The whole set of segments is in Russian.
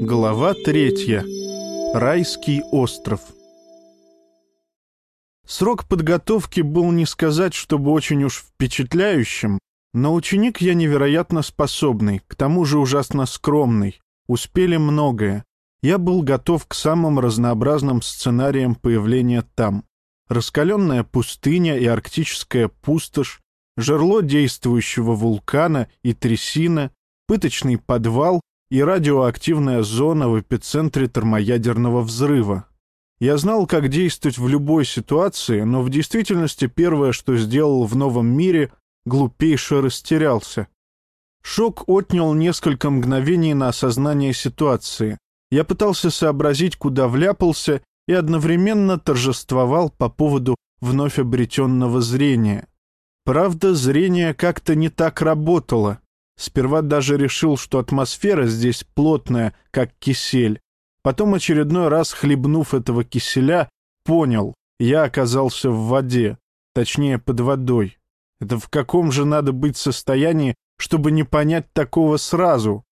Глава третья. Райский остров. Срок подготовки был не сказать, чтобы очень уж впечатляющим, но ученик я невероятно способный, к тому же ужасно скромный. Успели многое. Я был готов к самым разнообразным сценариям появления там. Раскаленная пустыня и арктическая пустошь, жерло действующего вулкана и трясина, пыточный подвал и радиоактивная зона в эпицентре термоядерного взрыва. Я знал, как действовать в любой ситуации, но в действительности первое, что сделал в новом мире, глупейше растерялся. Шок отнял несколько мгновений на осознание ситуации. Я пытался сообразить, куда вляпался, и одновременно торжествовал по поводу вновь обретенного зрения. Правда, зрение как-то не так работало. Сперва даже решил, что атмосфера здесь плотная, как кисель. Потом очередной раз, хлебнув этого киселя, понял, я оказался в воде, точнее, под водой. Это в каком же надо быть состоянии, чтобы не понять такого сразу?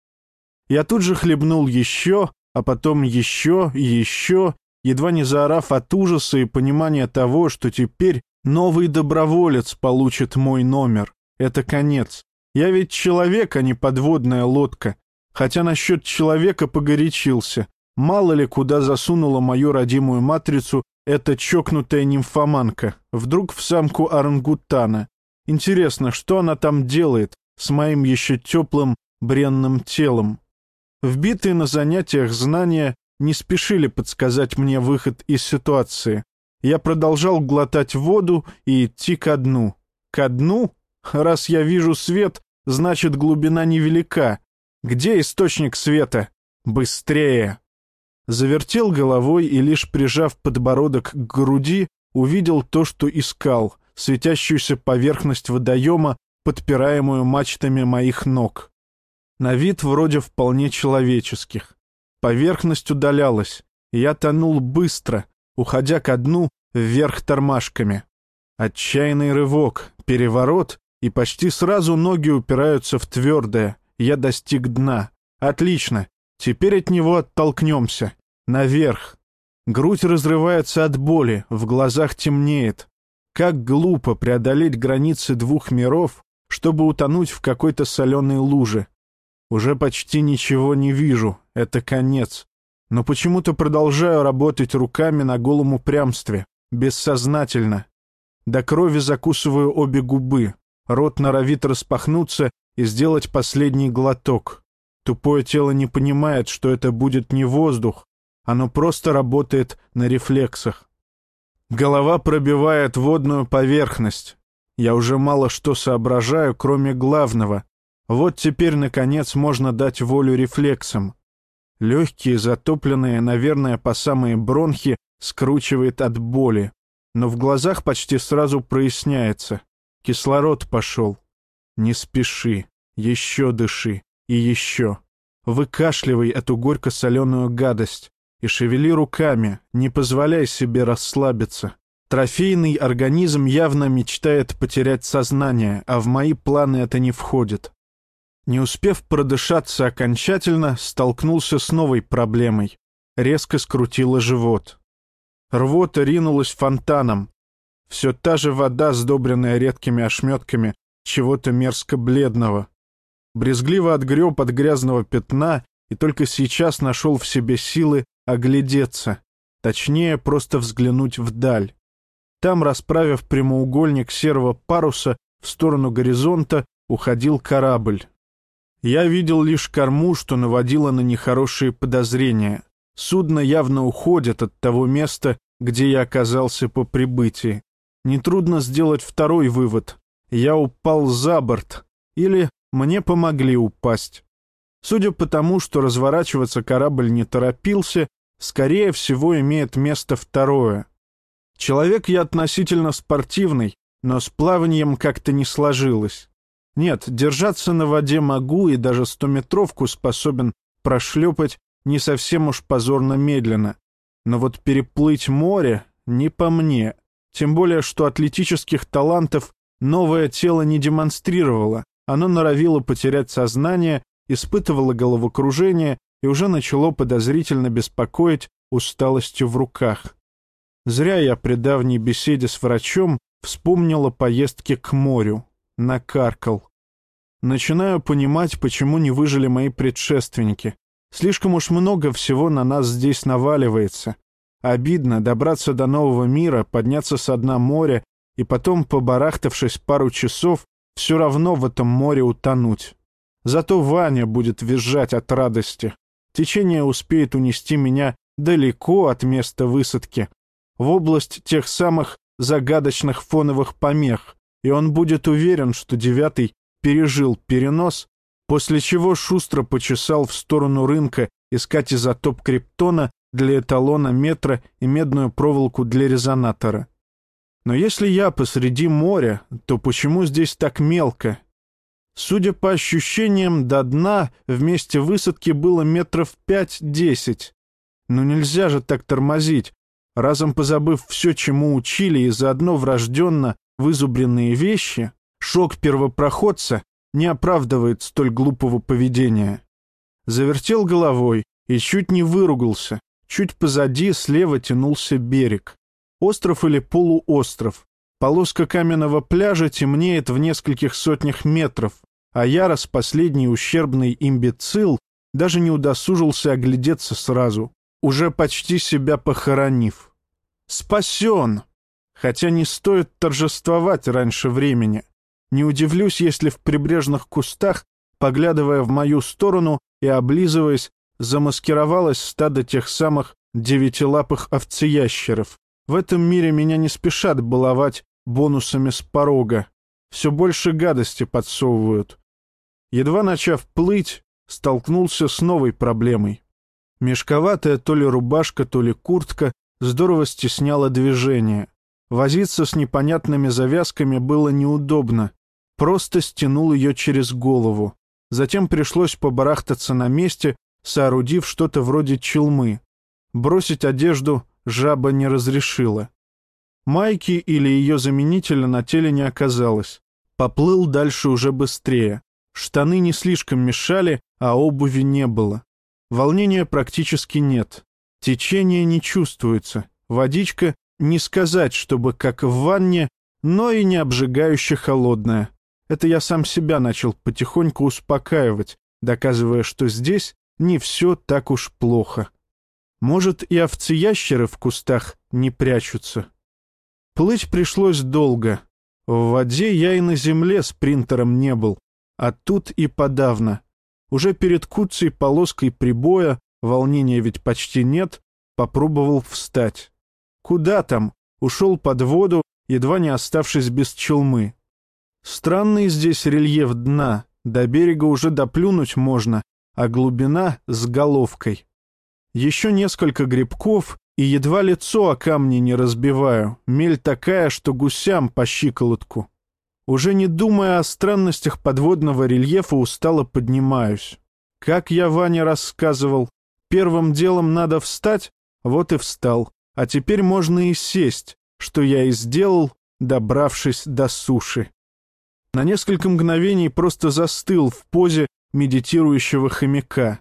Я тут же хлебнул еще, а потом еще и еще, едва не заорав от ужаса и понимания того, что теперь новый доброволец получит мой номер. Это конец. Я ведь человек, а не подводная лодка. Хотя насчет человека погорячился. Мало ли, куда засунула мою родимую матрицу эта чокнутая нимфоманка. Вдруг в самку орангутана. Интересно, что она там делает с моим еще теплым бренным телом? Вбитые на занятиях знания не спешили подсказать мне выход из ситуации. Я продолжал глотать воду и идти ко дну. Ко дну? Раз я вижу свет, значит глубина невелика. Где источник света? Быстрее! Завертел головой и, лишь прижав подбородок к груди, увидел то, что искал, светящуюся поверхность водоема, подпираемую мачтами моих ног. На вид вроде вполне человеческих. Поверхность удалялась, и я тонул быстро, уходя ко дну вверх тормашками. Отчаянный рывок, переворот, и почти сразу ноги упираются в твердое. Я достиг дна. Отлично. Теперь от него оттолкнемся. Наверх. Грудь разрывается от боли, в глазах темнеет. Как глупо преодолеть границы двух миров, чтобы утонуть в какой-то соленой луже. Уже почти ничего не вижу, это конец. Но почему-то продолжаю работать руками на голом упрямстве, бессознательно. До крови закусываю обе губы. Рот норовит распахнуться и сделать последний глоток. Тупое тело не понимает, что это будет не воздух, оно просто работает на рефлексах. Голова пробивает водную поверхность. Я уже мало что соображаю, кроме главного. Вот теперь, наконец, можно дать волю рефлексам. Легкие, затопленные, наверное, по самые бронхи, скручивает от боли. Но в глазах почти сразу проясняется. Кислород пошел. Не спеши, еще дыши и еще. Выкашливай эту горько-соленую гадость и шевели руками, не позволяй себе расслабиться. Трофейный организм явно мечтает потерять сознание, а в мои планы это не входит. Не успев продышаться окончательно, столкнулся с новой проблемой. Резко скрутило живот. Рвота ринулась фонтаном, все та же вода, сдобренная редкими ошметками чего-то мерзко-бледного. Брезгливо отгреб от грязного пятна и только сейчас нашел в себе силы оглядеться, точнее, просто взглянуть вдаль. Там, расправив прямоугольник серого паруса в сторону горизонта, уходил корабль. Я видел лишь корму, что наводило на нехорошие подозрения. Судно явно уходит от того места, где я оказался по прибытии. Нетрудно сделать второй вывод. Я упал за борт. Или мне помогли упасть. Судя по тому, что разворачиваться корабль не торопился, скорее всего имеет место второе. Человек я относительно спортивный, но с плаванием как-то не сложилось. Нет, держаться на воде могу и даже стометровку способен прошлепать не совсем уж позорно медленно. Но вот переплыть море не по мне. Тем более, что атлетических талантов новое тело не демонстрировало. Оно норовило потерять сознание, испытывало головокружение и уже начало подозрительно беспокоить усталостью в руках. Зря я при давней беседе с врачом вспомнил о поездке к морю. Накаркал. Начинаю понимать, почему не выжили мои предшественники. Слишком уж много всего на нас здесь наваливается. Обидно добраться до нового мира, подняться с дна моря и потом, побарахтавшись пару часов, все равно в этом море утонуть. Зато Ваня будет визжать от радости. Течение успеет унести меня далеко от места высадки, в область тех самых загадочных фоновых помех, и он будет уверен, что девятый пережил перенос, после чего шустро почесал в сторону рынка искать изотоп криптона для эталона метра и медную проволоку для резонатора. Но если я посреди моря, то почему здесь так мелко? Судя по ощущениям, до дна в месте высадки было метров пять-десять. Но нельзя же так тормозить, разом позабыв все, чему учили, и заодно врожденно вызубренные вещи, шок первопроходца не оправдывает столь глупого поведения. Завертел головой и чуть не выругался. Чуть позади слева тянулся берег. Остров или полуостров. Полоска каменного пляжа темнеет в нескольких сотнях метров, а Ярос, последний ущербный имбецил, даже не удосужился оглядеться сразу, уже почти себя похоронив. Спасен! Хотя не стоит торжествовать раньше времени. Не удивлюсь, если в прибрежных кустах, поглядывая в мою сторону и облизываясь, замаскировалось стадо тех самых девятилапых овцеящеров. В этом мире меня не спешат баловать бонусами с порога. Все больше гадости подсовывают. Едва начав плыть, столкнулся с новой проблемой. Мешковатая то ли рубашка, то ли куртка здорово стесняла движение. Возиться с непонятными завязками было неудобно. Просто стянул ее через голову. Затем пришлось побарахтаться на месте, соорудив что-то вроде челмы. Бросить одежду жаба не разрешила. Майки или ее заменителя на теле не оказалось. Поплыл дальше уже быстрее. Штаны не слишком мешали, а обуви не было. Волнения практически нет. Течение не чувствуется. Водичка не сказать, чтобы как в ванне, но и не обжигающе холодная. Это я сам себя начал потихоньку успокаивать, доказывая, что здесь не все так уж плохо. Может, и овцы-ящеры в кустах не прячутся. Плыть пришлось долго. В воде я и на земле с принтером не был, а тут и подавно. Уже перед куцей полоской прибоя, волнения ведь почти нет, попробовал встать. Куда там? Ушел под воду, едва не оставшись без челмы. Странный здесь рельеф дна, до берега уже доплюнуть можно, а глубина с головкой. Еще несколько грибков, и едва лицо о камни не разбиваю. Мель такая, что гусям по щиколотку. Уже не думая о странностях подводного рельефа, устало поднимаюсь. Как я Ване рассказывал, первым делом надо встать, вот и встал. А теперь можно и сесть, что я и сделал, добравшись до суши. На несколько мгновений просто застыл в позе медитирующего хомяка.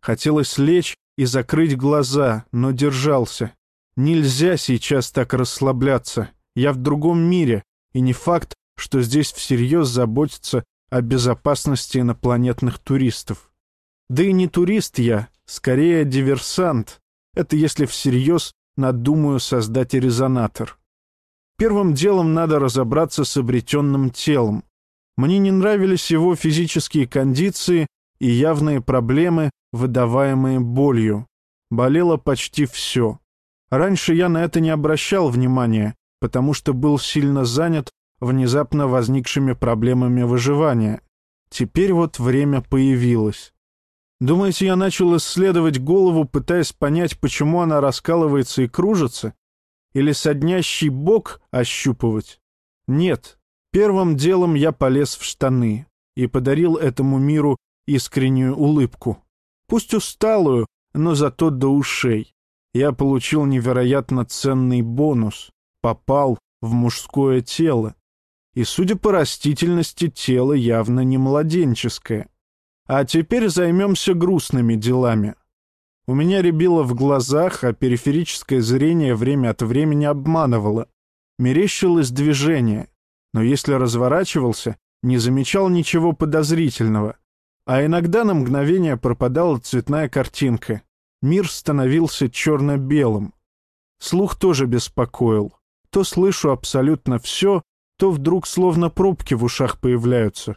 Хотелось лечь и закрыть глаза, но держался. Нельзя сейчас так расслабляться. Я в другом мире, и не факт, что здесь всерьез заботятся о безопасности инопланетных туристов. Да и не турист я, скорее диверсант. Это если всерьез надумаю создать резонатор. Первым делом надо разобраться с обретенным телом. Мне не нравились его физические кондиции и явные проблемы, выдаваемые болью. Болело почти все. Раньше я на это не обращал внимания, потому что был сильно занят внезапно возникшими проблемами выживания. Теперь вот время появилось. Думаете, я начал исследовать голову, пытаясь понять, почему она раскалывается и кружится? Или соднящий бок ощупывать? Нет. Первым делом я полез в штаны и подарил этому миру искреннюю улыбку. Пусть усталую, но зато до ушей. Я получил невероятно ценный бонус. Попал в мужское тело. И, судя по растительности, тело явно не младенческое. А теперь займемся грустными делами. У меня рябило в глазах, а периферическое зрение время от времени обманывало. Мерещилось движение, но если разворачивался, не замечал ничего подозрительного. А иногда на мгновение пропадала цветная картинка. Мир становился черно-белым. Слух тоже беспокоил. То слышу абсолютно все, то вдруг словно пробки в ушах появляются.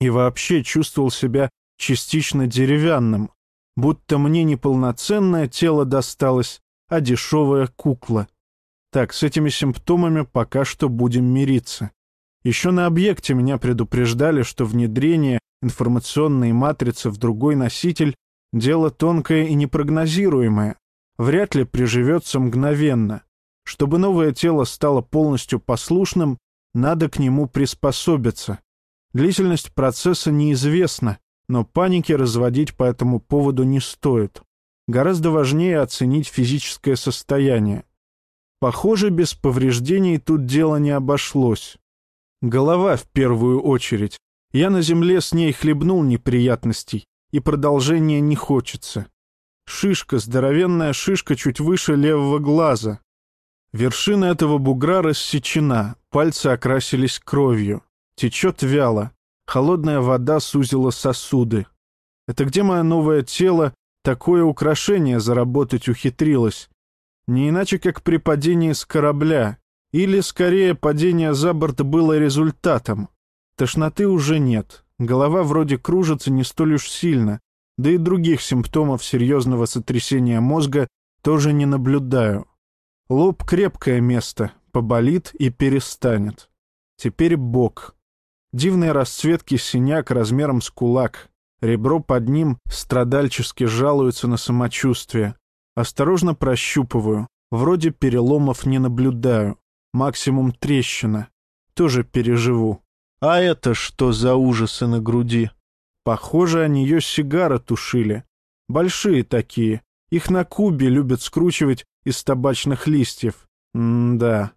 И вообще чувствовал себя частично деревянным, будто мне не полноценное тело досталось, а дешевая кукла. Так, с этими симптомами пока что будем мириться. Еще на объекте меня предупреждали, что внедрение информационной матрицы в другой носитель — дело тонкое и непрогнозируемое, вряд ли приживется мгновенно. Чтобы новое тело стало полностью послушным, надо к нему приспособиться. Длительность процесса неизвестна, но паники разводить по этому поводу не стоит. Гораздо важнее оценить физическое состояние. Похоже, без повреждений тут дело не обошлось. Голова в первую очередь. Я на земле с ней хлебнул неприятностей, и продолжения не хочется. Шишка, здоровенная шишка чуть выше левого глаза. Вершина этого бугра рассечена, пальцы окрасились кровью. Течет вяло. Холодная вода сузила сосуды. Это где мое новое тело такое украшение заработать ухитрилось? Не иначе, как при падении с корабля. Или, скорее, падение за борт было результатом. Тошноты уже нет. Голова вроде кружится не столь уж сильно. Да и других симптомов серьезного сотрясения мозга тоже не наблюдаю. Лоб — крепкое место, поболит и перестанет. Теперь бок. Дивные расцветки синяк размером с кулак. Ребро под ним страдальчески жалуется на самочувствие. Осторожно прощупываю. Вроде переломов не наблюдаю. Максимум трещина. Тоже переживу. А это что за ужасы на груди? Похоже, о нее сигары тушили. Большие такие. Их на Кубе любят скручивать из табачных листьев. М-да.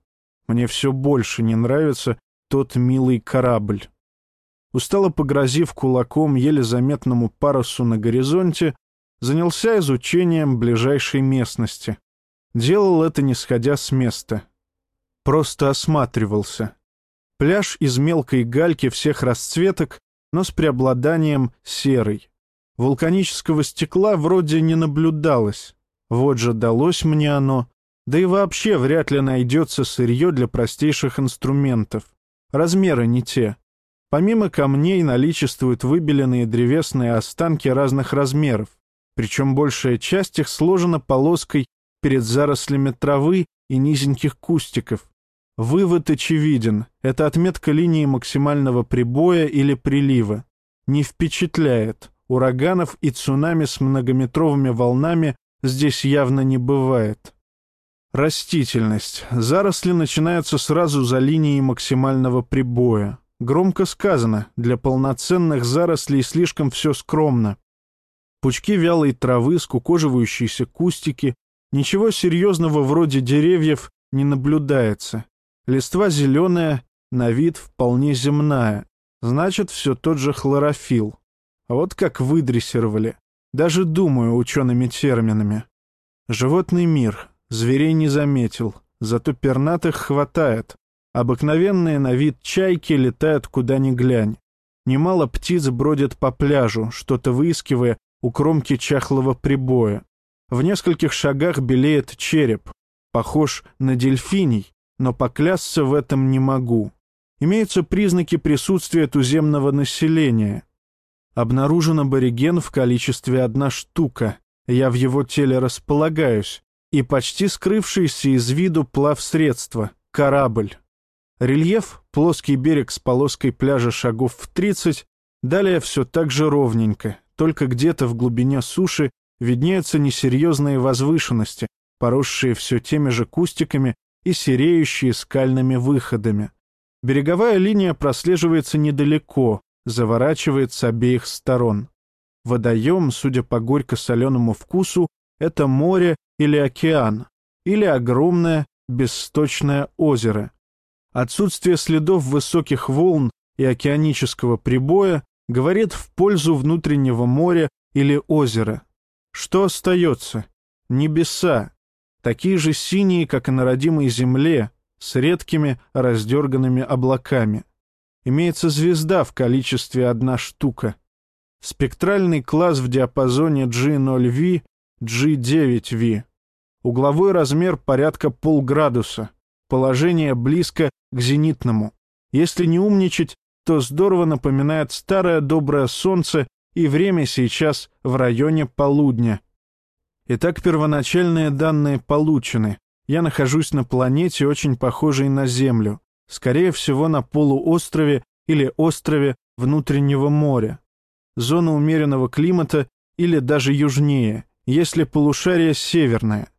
Мне все больше не нравится тот милый корабль. Устало погрозив кулаком еле заметному парусу на горизонте, занялся изучением ближайшей местности. Делал это не сходя с места. Просто осматривался. Пляж из мелкой гальки всех расцветок, но с преобладанием серой. Вулканического стекла вроде не наблюдалось. Вот же далось мне оно. Да и вообще вряд ли найдется сырье для простейших инструментов. Размеры не те. Помимо камней наличествуют выбеленные древесные останки разных размеров, причем большая часть их сложена полоской перед зарослями травы и низеньких кустиков. Вывод очевиден — это отметка линии максимального прибоя или прилива. Не впечатляет. Ураганов и цунами с многометровыми волнами здесь явно не бывает. Растительность. Заросли начинаются сразу за линией максимального прибоя. Громко сказано, для полноценных зарослей слишком все скромно. Пучки вялой травы, скукоживающиеся кустики, ничего серьезного вроде деревьев не наблюдается. Листва зеленая, на вид вполне земная, значит, все тот же хлорофилл. Вот как выдрессировали. Даже думаю учеными терминами. Животный мир. Зверей не заметил, зато пернатых хватает. Обыкновенные на вид чайки летают куда ни глянь. Немало птиц бродят по пляжу, что-то выискивая у кромки чахлого прибоя. В нескольких шагах белеет череп. Похож на дельфиний, но поклясться в этом не могу. Имеются признаки присутствия туземного населения. Обнаружен абориген в количестве одна штука. Я в его теле располагаюсь. И почти скрывшийся из виду плавсредство — корабль. Рельеф — плоский берег с полоской пляжа шагов в 30, далее все так же ровненько, только где-то в глубине суши виднеются несерьезные возвышенности, поросшие все теми же кустиками и сереющие скальными выходами. Береговая линия прослеживается недалеко, заворачивает с обеих сторон. Водоем, судя по горько-соленому вкусу, это море или океан, или огромное бессточное озеро — Отсутствие следов высоких волн и океанического прибоя говорит в пользу внутреннего моря или озера. Что остается? Небеса, такие же синие, как и на родимой земле, с редкими раздерганными облаками. Имеется звезда в количестве одна штука. Спектральный класс в диапазоне G0V, G9V. Угловой размер порядка полградуса. Положение близко к зенитному. Если не умничать, то здорово напоминает старое доброе солнце, и время сейчас в районе полудня. Итак, первоначальные данные получены. Я нахожусь на планете, очень похожей на Землю, скорее всего, на полуострове или острове внутреннего моря. Зона умеренного климата или даже южнее, если полушарие северное.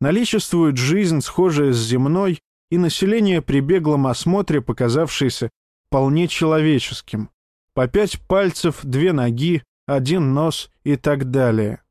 Наличествует жизнь, схожая с земной, и население при беглом осмотре, показавшееся вполне человеческим. По пять пальцев, две ноги, один нос и так далее.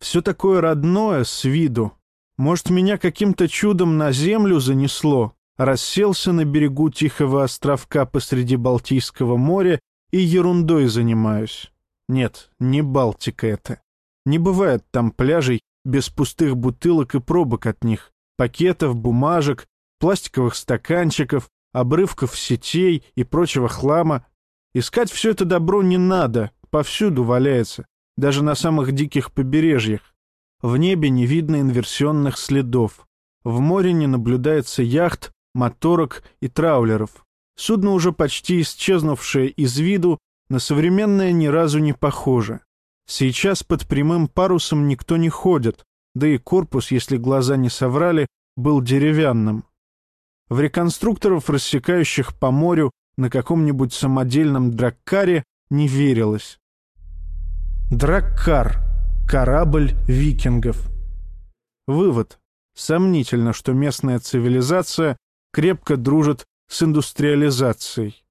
Все такое родное с виду. Может, меня каким-то чудом на землю занесло, расселся на берегу тихого островка посреди Балтийского моря и ерундой занимаюсь. Нет, не Балтика это. Не бывает там пляжей без пустых бутылок и пробок от них, пакетов, бумажек, пластиковых стаканчиков, обрывков сетей и прочего хлама. Искать все это добро не надо, повсюду валяется, даже на самых диких побережьях. В небе не видно инверсионных следов. В море не наблюдается яхт, моторок и траулеров. Судно, уже почти исчезнувшее из виду, на современное ни разу не похоже. Сейчас под прямым парусом никто не ходит, да и корпус, если глаза не соврали, был деревянным. В реконструкторов, рассекающих по морю на каком-нибудь самодельном драккаре, не верилось. Драккар — корабль викингов. Вывод. Сомнительно, что местная цивилизация крепко дружит с индустриализацией.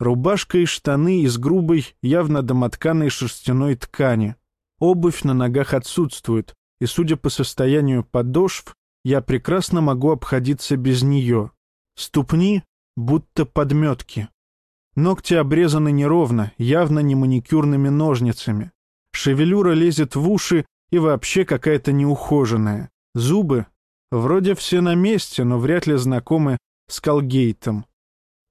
Рубашка и штаны из грубой, явно домотканой шерстяной ткани. Обувь на ногах отсутствует, и, судя по состоянию подошв, я прекрасно могу обходиться без нее. Ступни будто подметки. Ногти обрезаны неровно, явно не маникюрными ножницами. Шевелюра лезет в уши и вообще какая-то неухоженная. Зубы вроде все на месте, но вряд ли знакомы с Колгейтом.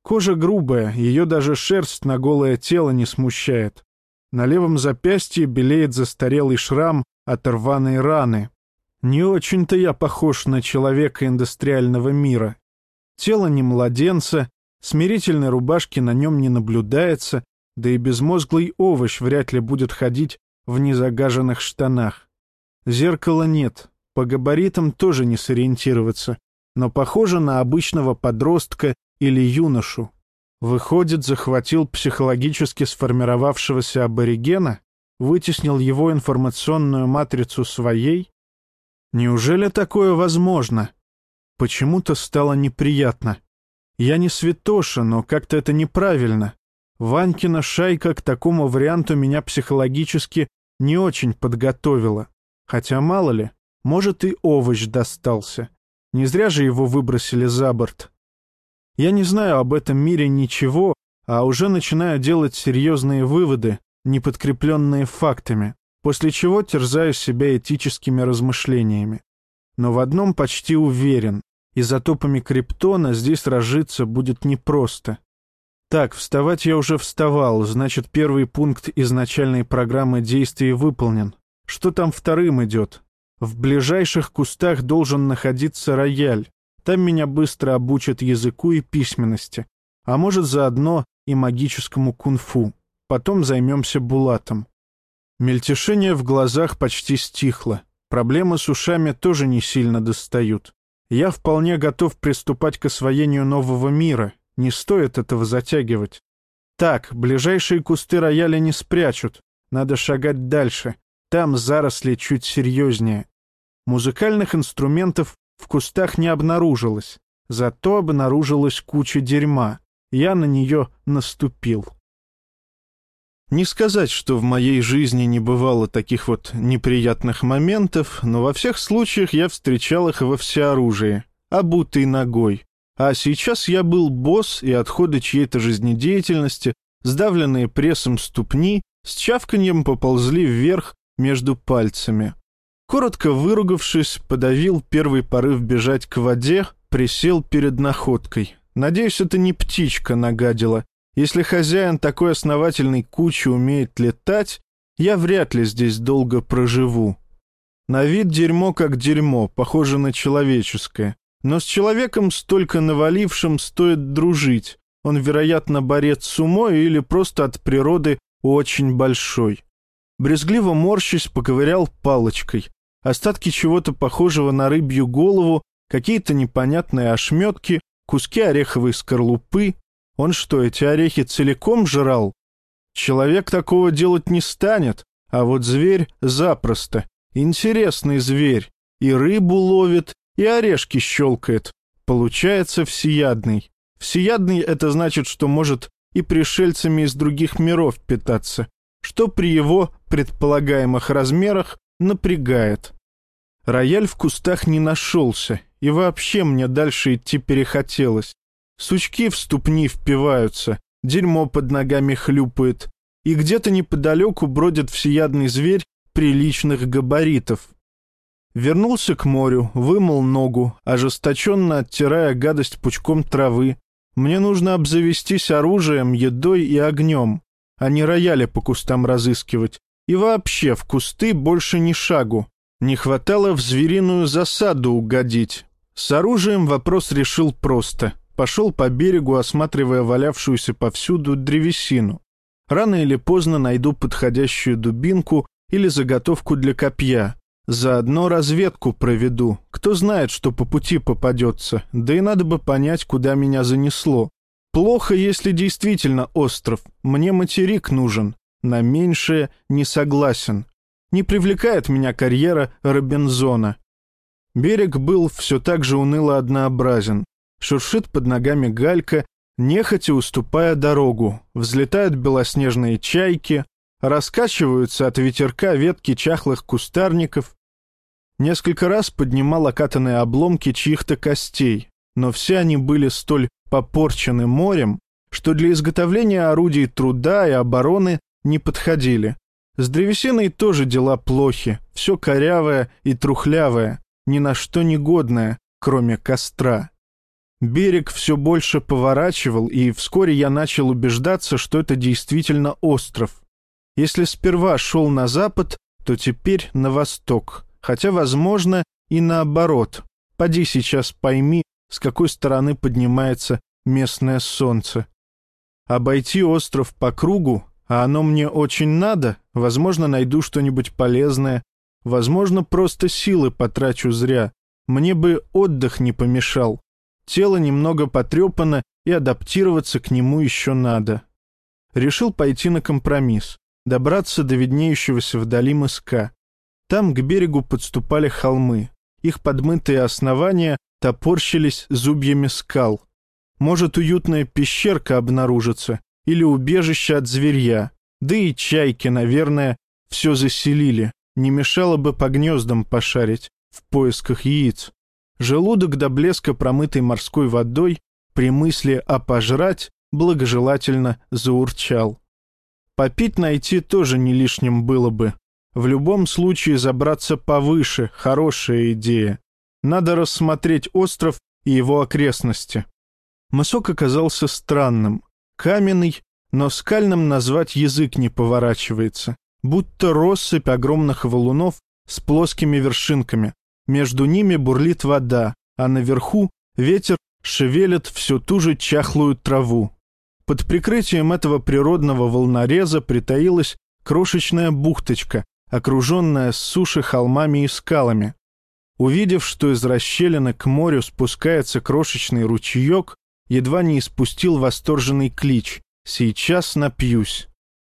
Кожа грубая, ее даже шерсть на голое тело не смущает. На левом запястье белеет застарелый шрам от рваной раны. Не очень-то я похож на человека индустриального мира. Тело не младенца, смирительной рубашки на нем не наблюдается, да и безмозглый овощ вряд ли будет ходить в незагаженных штанах. Зеркала нет, по габаритам тоже не сориентироваться, но похоже на обычного подростка или юношу. Выходит, захватил психологически сформировавшегося аборигена, вытеснил его информационную матрицу своей? Неужели такое возможно? Почему-то стало неприятно. Я не святоша, но как-то это неправильно. Ванькина шайка к такому варианту меня психологически не очень подготовила. Хотя, мало ли, может и овощ достался. Не зря же его выбросили за борт. Я не знаю об этом мире ничего, а уже начинаю делать серьезные выводы, не подкрепленные фактами, после чего терзаю себя этическими размышлениями. Но в одном почти уверен. Изотопами криптона здесь разжиться будет непросто. Так, вставать я уже вставал, значит, первый пункт изначальной программы действий выполнен. Что там вторым идет? В ближайших кустах должен находиться рояль. Там меня быстро обучат языку и письменности, а может заодно и магическому кунг-фу. Потом займемся булатом. Мельтешение в глазах почти стихло. Проблемы с ушами тоже не сильно достают. Я вполне готов приступать к освоению нового мира. Не стоит этого затягивать. Так, ближайшие кусты рояля не спрячут. Надо шагать дальше. Там заросли чуть серьезнее. Музыкальных инструментов в кустах не обнаружилось, зато обнаружилась куча дерьма. Я на нее наступил. Не сказать, что в моей жизни не бывало таких вот неприятных моментов, но во всех случаях я встречал их во всеоружии, обутый ногой. А сейчас я был босс, и отходы чьей-то жизнедеятельности сдавленные прессом ступни с чавканьем поползли вверх между пальцами. Коротко выругавшись, подавил первый порыв бежать к воде, присел перед находкой. Надеюсь, это не птичка нагадила. Если хозяин такой основательной кучи умеет летать, я вряд ли здесь долго проживу. На вид дерьмо как дерьмо, похоже на человеческое. Но с человеком, столько навалившим, стоит дружить. Он, вероятно, борец с умой или просто от природы очень большой. Брезгливо морщись поковырял палочкой. Остатки чего-то похожего на рыбью голову, какие-то непонятные ошметки, куски ореховой скорлупы. Он что, эти орехи целиком жрал? Человек такого делать не станет, а вот зверь запросто. Интересный зверь. И рыбу ловит, и орешки щелкает. Получается всеядный. Всеядный — это значит, что может и пришельцами из других миров питаться, что при его предполагаемых размерах напрягает. Рояль в кустах не нашелся, и вообще мне дальше идти перехотелось. Сучки в ступни впиваются, дерьмо под ногами хлюпает, и где-то неподалеку бродит всеядный зверь приличных габаритов. Вернулся к морю, вымыл ногу, ожесточенно оттирая гадость пучком травы. Мне нужно обзавестись оружием, едой и огнем, а не рояли по кустам разыскивать. И вообще в кусты больше ни шагу. Не хватало в звериную засаду угодить. С оружием вопрос решил просто. Пошел по берегу, осматривая валявшуюся повсюду древесину. Рано или поздно найду подходящую дубинку или заготовку для копья. Заодно разведку проведу. Кто знает, что по пути попадется. Да и надо бы понять, куда меня занесло. Плохо, если действительно остров. Мне материк нужен. На меньшее не согласен. Не привлекает меня карьера Робинзона. Берег был все так же уныло однообразен. Шуршит под ногами галька, нехотя уступая дорогу. Взлетают белоснежные чайки, раскачиваются от ветерка ветки чахлых кустарников, Несколько раз поднимал окатанные обломки чьих-то костей, но все они были столь попорчены морем, что для изготовления орудий труда и обороны не подходили. С древесиной тоже дела плохи, все корявое и трухлявое, ни на что не годное, кроме костра. Берег все больше поворачивал, и вскоре я начал убеждаться, что это действительно остров. Если сперва шел на запад, то теперь на восток хотя, возможно, и наоборот. Поди сейчас пойми, с какой стороны поднимается местное солнце. Обойти остров по кругу, а оно мне очень надо, возможно, найду что-нибудь полезное, возможно, просто силы потрачу зря. Мне бы отдых не помешал. Тело немного потрепано, и адаптироваться к нему еще надо. Решил пойти на компромисс, добраться до виднеющегося вдали мыска. Там к берегу подступали холмы. Их подмытые основания топорщились зубьями скал. Может, уютная пещерка обнаружится или убежище от зверья. Да и чайки, наверное, все заселили. Не мешало бы по гнездам пошарить в поисках яиц. Желудок до блеска промытой морской водой при мысли о пожрать благожелательно заурчал. Попить найти тоже не лишним было бы. В любом случае забраться повыше – хорошая идея. Надо рассмотреть остров и его окрестности. Мысок оказался странным. Каменный, но скальным назвать язык не поворачивается. Будто россыпь огромных валунов с плоскими вершинками. Между ними бурлит вода, а наверху ветер шевелит всю ту же чахлую траву. Под прикрытием этого природного волнореза притаилась крошечная бухточка, окруженная с суши холмами и скалами. Увидев, что из расщелины к морю спускается крошечный ручеек, едва не испустил восторженный клич «Сейчас напьюсь».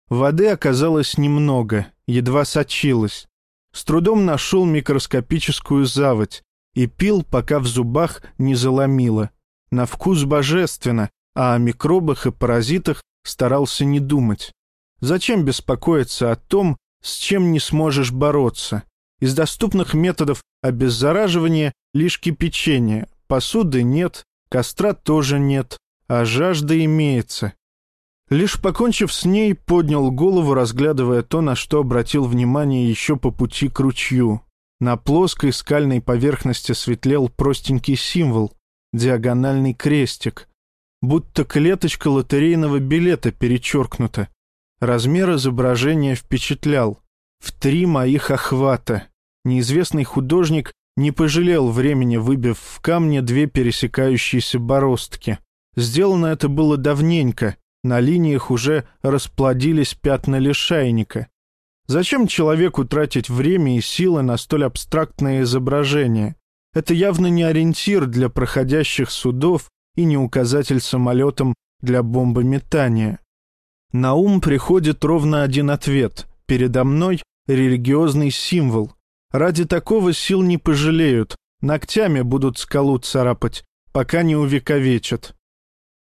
Воды оказалось немного, едва сочилась. С трудом нашел микроскопическую заводь и пил, пока в зубах не заломило. На вкус божественно, а о микробах и паразитах старался не думать. Зачем беспокоиться о том, с чем не сможешь бороться. Из доступных методов обеззараживания лишь кипячение. Посуды нет, костра тоже нет, а жажда имеется. Лишь покончив с ней, поднял голову, разглядывая то, на что обратил внимание еще по пути к ручью. На плоской скальной поверхности светлел простенький символ — диагональный крестик. Будто клеточка лотерейного билета перечеркнута. Размер изображения впечатлял. В три моих охвата. Неизвестный художник не пожалел времени, выбив в камне две пересекающиеся бороздки. Сделано это было давненько, на линиях уже расплодились пятна лишайника. Зачем человеку тратить время и силы на столь абстрактное изображение? Это явно не ориентир для проходящих судов и не указатель самолетам для бомбометания. На ум приходит ровно один ответ. Передо мной религиозный символ. Ради такого сил не пожалеют, ногтями будут скалу царапать, пока не увековечат.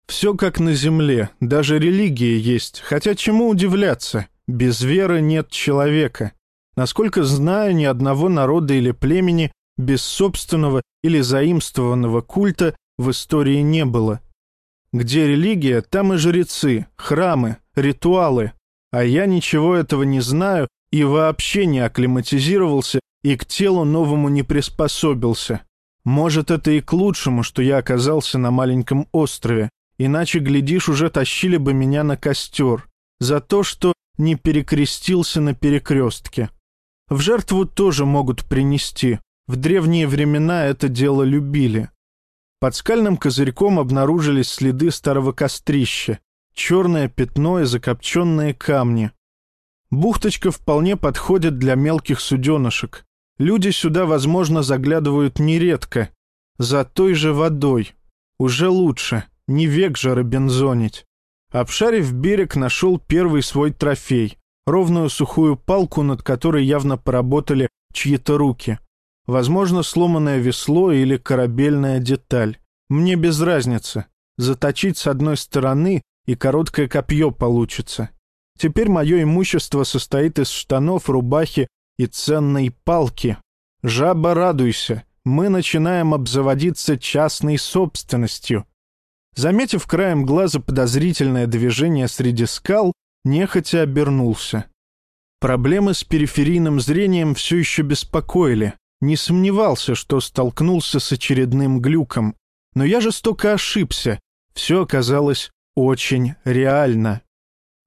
Все как на земле, даже религия есть, хотя чему удивляться, без веры нет человека. Насколько знаю, ни одного народа или племени без собственного или заимствованного культа в истории не было. Где религия, там и жрецы, храмы, ритуалы. А я ничего этого не знаю и вообще не акклиматизировался и к телу новому не приспособился. Может, это и к лучшему, что я оказался на маленьком острове, Иначе, глядишь, уже тащили бы меня на костер. За то, что не перекрестился на перекрестке. В жертву тоже могут принести. В древние времена это дело любили. Под скальным козырьком обнаружились следы старого кострища. Черное пятно и закопченные камни. Бухточка вполне подходит для мелких суденышек. Люди сюда, возможно, заглядывают нередко. За той же водой. Уже лучше. Не век же робинзонить. Обшарив берег, нашел первый свой трофей — ровную сухую палку, над которой явно поработали чьи-то руки. Возможно, сломанное весло или корабельная деталь. Мне без разницы. Заточить с одной стороны, и короткое копье получится. Теперь мое имущество состоит из штанов, рубахи и ценной палки. Жаба, радуйся, мы начинаем обзаводиться частной собственностью. Заметив краем глаза подозрительное движение среди скал, нехотя обернулся. Проблемы с периферийным зрением все еще беспокоили. Не сомневался, что столкнулся с очередным глюком. Но я жестоко ошибся. Все оказалось очень реально.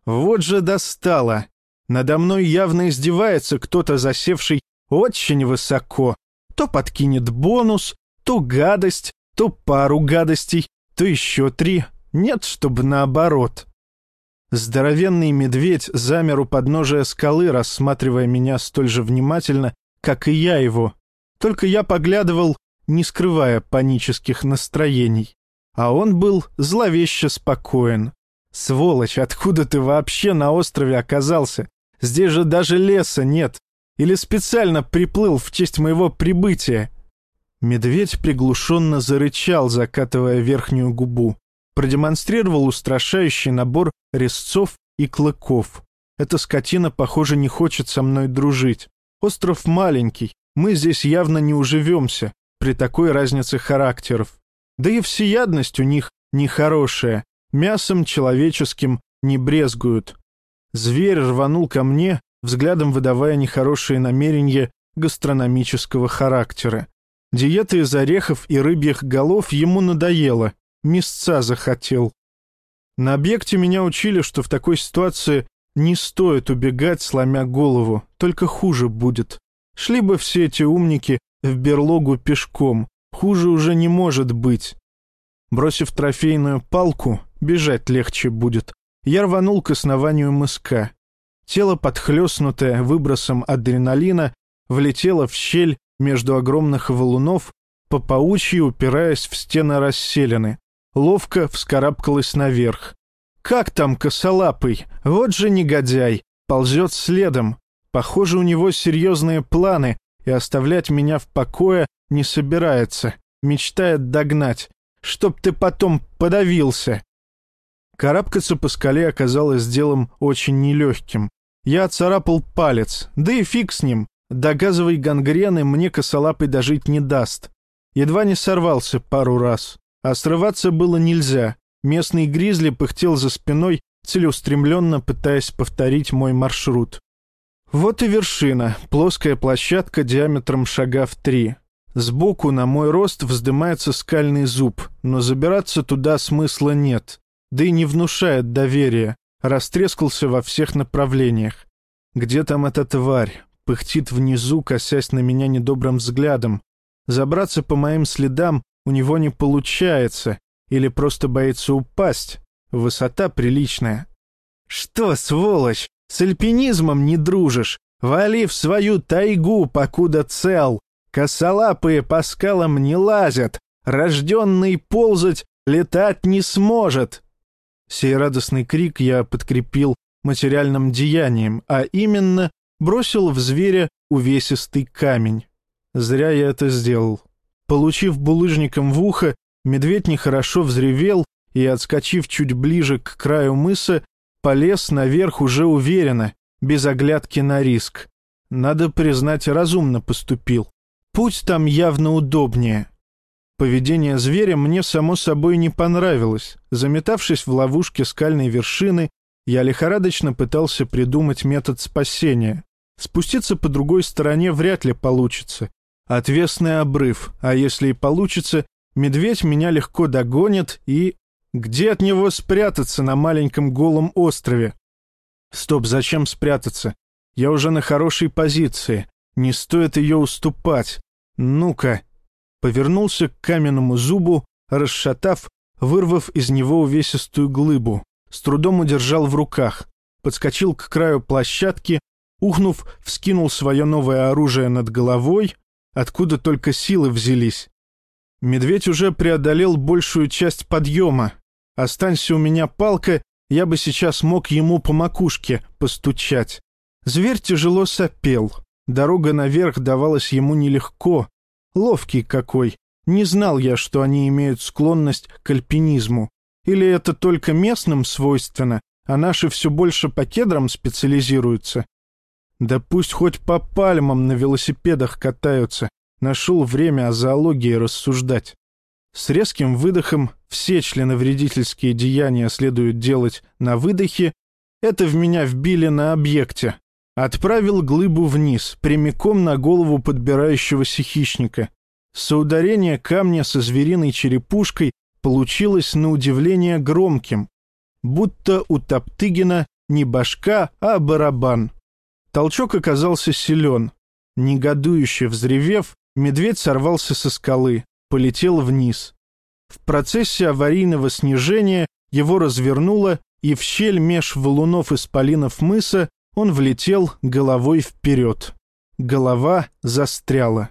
Вот же достало. Надо мной явно издевается кто-то, засевший очень высоко. То подкинет бонус, то гадость, то пару гадостей, то еще три. Нет, чтобы наоборот. Здоровенный медведь замер у подножия скалы, рассматривая меня столь же внимательно, как и я его. Только я поглядывал, не скрывая панических настроений. А он был зловеще спокоен. «Сволочь, откуда ты вообще на острове оказался? Здесь же даже леса нет. Или специально приплыл в честь моего прибытия?» Медведь приглушенно зарычал, закатывая верхнюю губу. Продемонстрировал устрашающий набор резцов и клыков. Эта скотина, похоже, не хочет со мной дружить. Остров маленький, мы здесь явно не уживемся при такой разнице характеров. Да и всеядность у них нехорошая, мясом человеческим не брезгуют. Зверь рванул ко мне, взглядом выдавая нехорошие намерения гастрономического характера. Диета из орехов и рыбьих голов ему надоела, мясца захотел. На объекте меня учили, что в такой ситуации не стоит убегать, сломя голову, только хуже будет. Шли бы все эти умники в берлогу пешком, хуже уже не может быть. Бросив трофейную палку, бежать легче будет. Я рванул к основанию мыска. Тело, подхлёстнутое выбросом адреналина, влетело в щель между огромных валунов, по паучьи упираясь в стены расселены. Ловко вскарабкалась наверх. «Как там косолапый? Вот же негодяй! Ползет следом. Похоже, у него серьезные планы, и оставлять меня в покое не собирается. Мечтает догнать. Чтоб ты потом подавился!» Карабкаться по скале оказалось делом очень нелегким. Я царапал палец, да и фиг с ним. До газовой гангрены мне косолапый дожить не даст. Едва не сорвался пару раз. А срываться было нельзя. Местный гризли пыхтел за спиной целеустремленно пытаясь повторить мой маршрут. Вот и вершина, плоская площадка диаметром шага в три. Сбоку на мой рост вздымается скальный зуб, но забираться туда смысла нет, да и не внушает доверия, растрескался во всех направлениях. Где там эта тварь? Пыхтит внизу, косясь на меня недобрым взглядом. Забраться по моим следам у него не получается, или просто боится упасть. Высота приличная. «Что, сволочь, с альпинизмом не дружишь? Вали в свою тайгу, покуда цел. Косолапые по скалам не лазят. Рожденный ползать, летать не сможет». Сей радостный крик я подкрепил материальным деянием, а именно бросил в зверя увесистый камень. Зря я это сделал. Получив булыжником в ухо, медведь нехорошо взревел и, отскочив чуть ближе к краю мыса, полез наверх уже уверенно, без оглядки на риск. Надо признать, разумно поступил. Путь там явно удобнее. Поведение зверя мне, само собой, не понравилось. Заметавшись в ловушке скальной вершины, я лихорадочно пытался придумать метод спасения. Спуститься по другой стороне вряд ли получится. Отвесный обрыв, а если и получится, медведь меня легко догонит и... Где от него спрятаться на маленьком голом острове? Стоп, зачем спрятаться? Я уже на хорошей позиции. Не стоит ее уступать. Ну-ка. Повернулся к каменному зубу, расшатав, вырвав из него увесистую глыбу. С трудом удержал в руках. Подскочил к краю площадки, ухнув, вскинул свое новое оружие над головой, откуда только силы взялись. Медведь уже преодолел большую часть подъема. Останься у меня палка, я бы сейчас мог ему по макушке постучать. Зверь тяжело сопел. Дорога наверх давалась ему нелегко. Ловкий какой. Не знал я, что они имеют склонность к альпинизму. Или это только местным свойственно, а наши все больше по кедрам специализируются. Да пусть хоть по пальмам на велосипедах катаются. Нашел время о зоологии рассуждать. С резким выдохом все членовредительские деяния следует делать на выдохе. Это в меня вбили на объекте. Отправил глыбу вниз, прямиком на голову подбирающегося хищника. Соударение камня со звериной черепушкой получилось на удивление громким. Будто у Топтыгина не башка, а барабан. Толчок оказался силен. Негодующе взревев, медведь сорвался со скалы, полетел вниз. В процессе аварийного снижения его развернуло, и в щель меж валунов исполинов мыса он влетел головой вперед. Голова застряла.